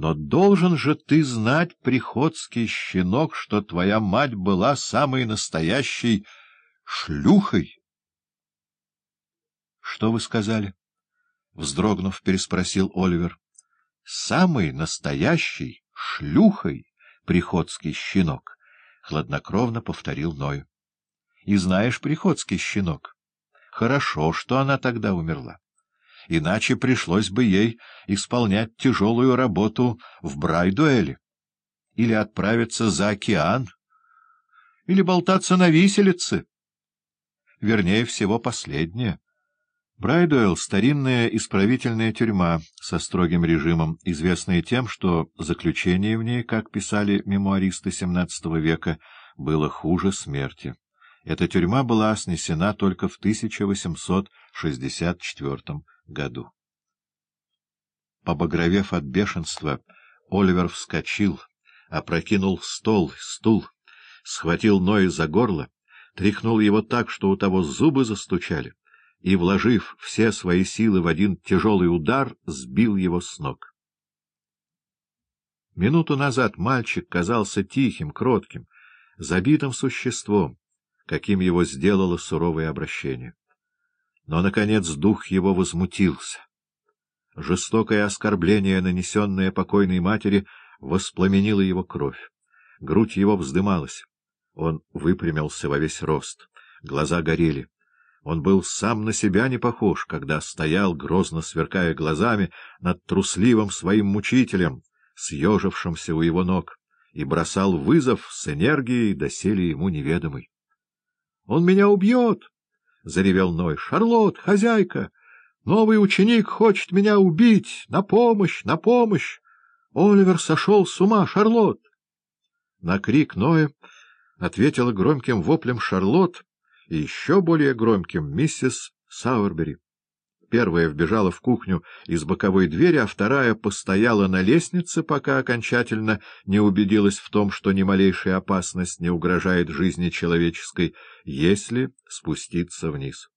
Но должен же ты знать, приходский щенок, что твоя мать была самой настоящей шлюхой. — Что вы сказали? — вздрогнув, переспросил Оливер. — Самой настоящей шлюхой, приходский щенок, — хладнокровно повторил Ной. — И знаешь, приходский щенок, хорошо, что она тогда умерла иначе пришлось бы ей исполнять тяжелую работу в Брайдуэле, или отправиться за океан, или болтаться на виселице. Вернее всего, последнее. Брайдуэлл — старинная исправительная тюрьма со строгим режимом, известная тем, что заключение в ней, как писали мемуаристы XVII века, было хуже смерти. Эта тюрьма была снесена только в 1864 году. Побагровев от бешенства, Оливер вскочил, опрокинул стол, стул, схватил Ноя за горло, тряхнул его так, что у того зубы застучали, и, вложив все свои силы в один тяжелый удар, сбил его с ног. Минуту назад мальчик казался тихим, кротким, забитым существом, каким его сделало суровое обращение. Но, наконец, дух его возмутился. Жестокое оскорбление, нанесенное покойной матери, воспламенило его кровь. Грудь его вздымалась. Он выпрямился во весь рост. Глаза горели. Он был сам на себя не похож, когда стоял, грозно сверкая глазами, над трусливым своим мучителем, съежившимся у его ног, и бросал вызов с энергией, доселе ему неведомой. — Он меня убьет! — заревел Ной. — Шарлот, хозяйка! Новый ученик хочет меня убить! На помощь! На помощь! Оливер сошел с ума! Шарлот! На крик Ноя ответила громким воплем Шарлот и еще более громким миссис Сауэрбери. Первая вбежала в кухню из боковой двери, а вторая постояла на лестнице, пока окончательно не убедилась в том, что ни малейшая опасность не угрожает жизни человеческой, если спуститься вниз.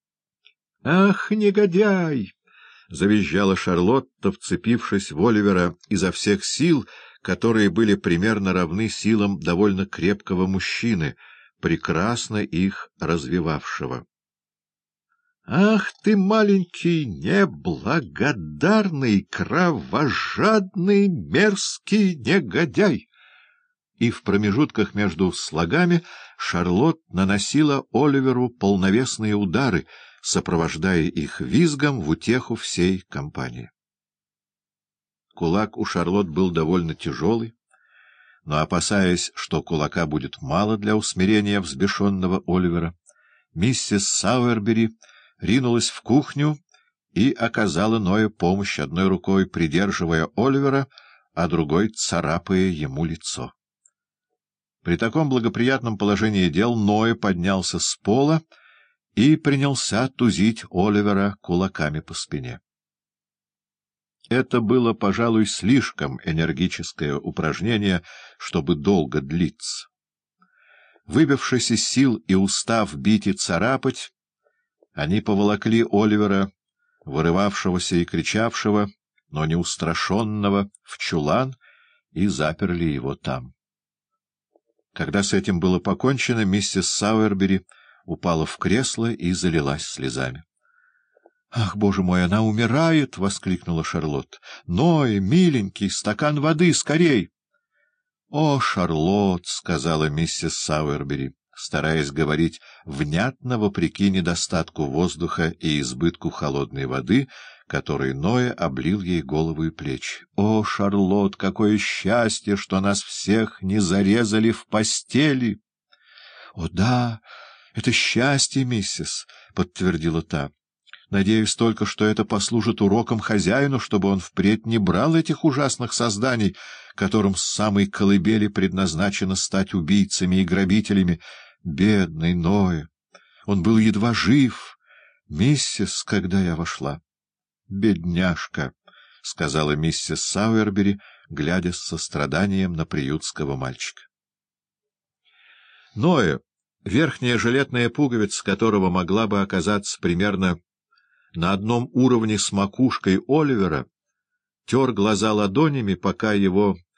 — Ах, негодяй! — завизжала Шарлотта, вцепившись в Оливера изо всех сил, которые были примерно равны силам довольно крепкого мужчины, прекрасно их развивавшего. Ах ты, маленький, неблагодарный, кровожадный, мерзкий негодяй! И в промежутках между слогами Шарлот наносила Оливеру полновесные удары, сопровождая их визгом в утеху всей компании. Кулак у Шарлот был довольно тяжелый, но, опасаясь, что кулака будет мало для усмирения взбешенного Оливера, миссис Сауэрбери ринулась в кухню и оказала Ноя помощь, одной рукой придерживая Оливера, а другой царапая ему лицо. При таком благоприятном положении дел Ноя поднялся с пола и принялся тузить Оливера кулаками по спине. Это было, пожалуй, слишком энергическое упражнение, чтобы долго длиться. Выбившись из сил и устав бить и царапать, они поволокли Оливера, вырывавшегося и кричавшего, но неустрашенного, в чулан и заперли его там. Когда с этим было покончено, миссис Сауэрбери упала в кресло и залилась слезами. — Ах, боже мой, она умирает! — воскликнула Шарлотт. — Ной, миленький, стакан воды, скорей! — О, Шарлотт! — сказала миссис Сауэрбери стараясь говорить внятно вопреки недостатку воздуха и избытку холодной воды, которой Ноя облил ей голову и плечи. «О, Шарлот, какое счастье, что нас всех не зарезали в постели!» «О, да, это счастье, миссис», — подтвердила та. Надеюсь только, что это послужит уроком хозяину, чтобы он впредь не брал этих ужасных созданий, которым с самой колыбели предназначено стать убийцами и грабителями. Бедный Ноэ! Он был едва жив, миссис, когда я вошла. — Бедняжка! — сказала миссис Сауэрбери, глядя с состраданием на приютского мальчика. Ноэ, верхняя жилетная пуговица которого могла бы оказаться примерно на одном уровне с макушкой Оливера, тер глаза ладонями, пока его